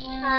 आ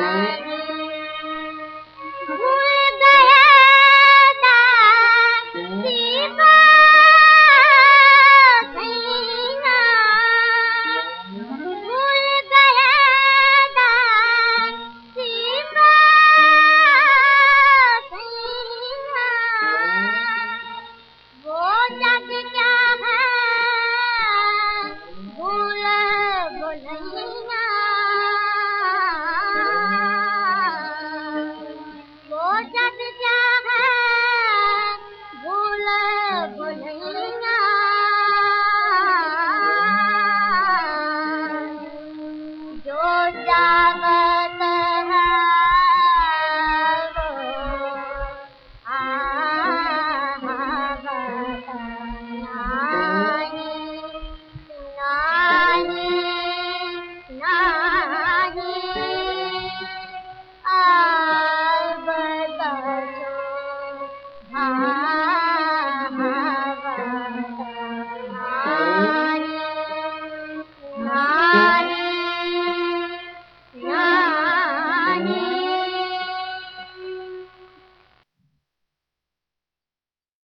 Então,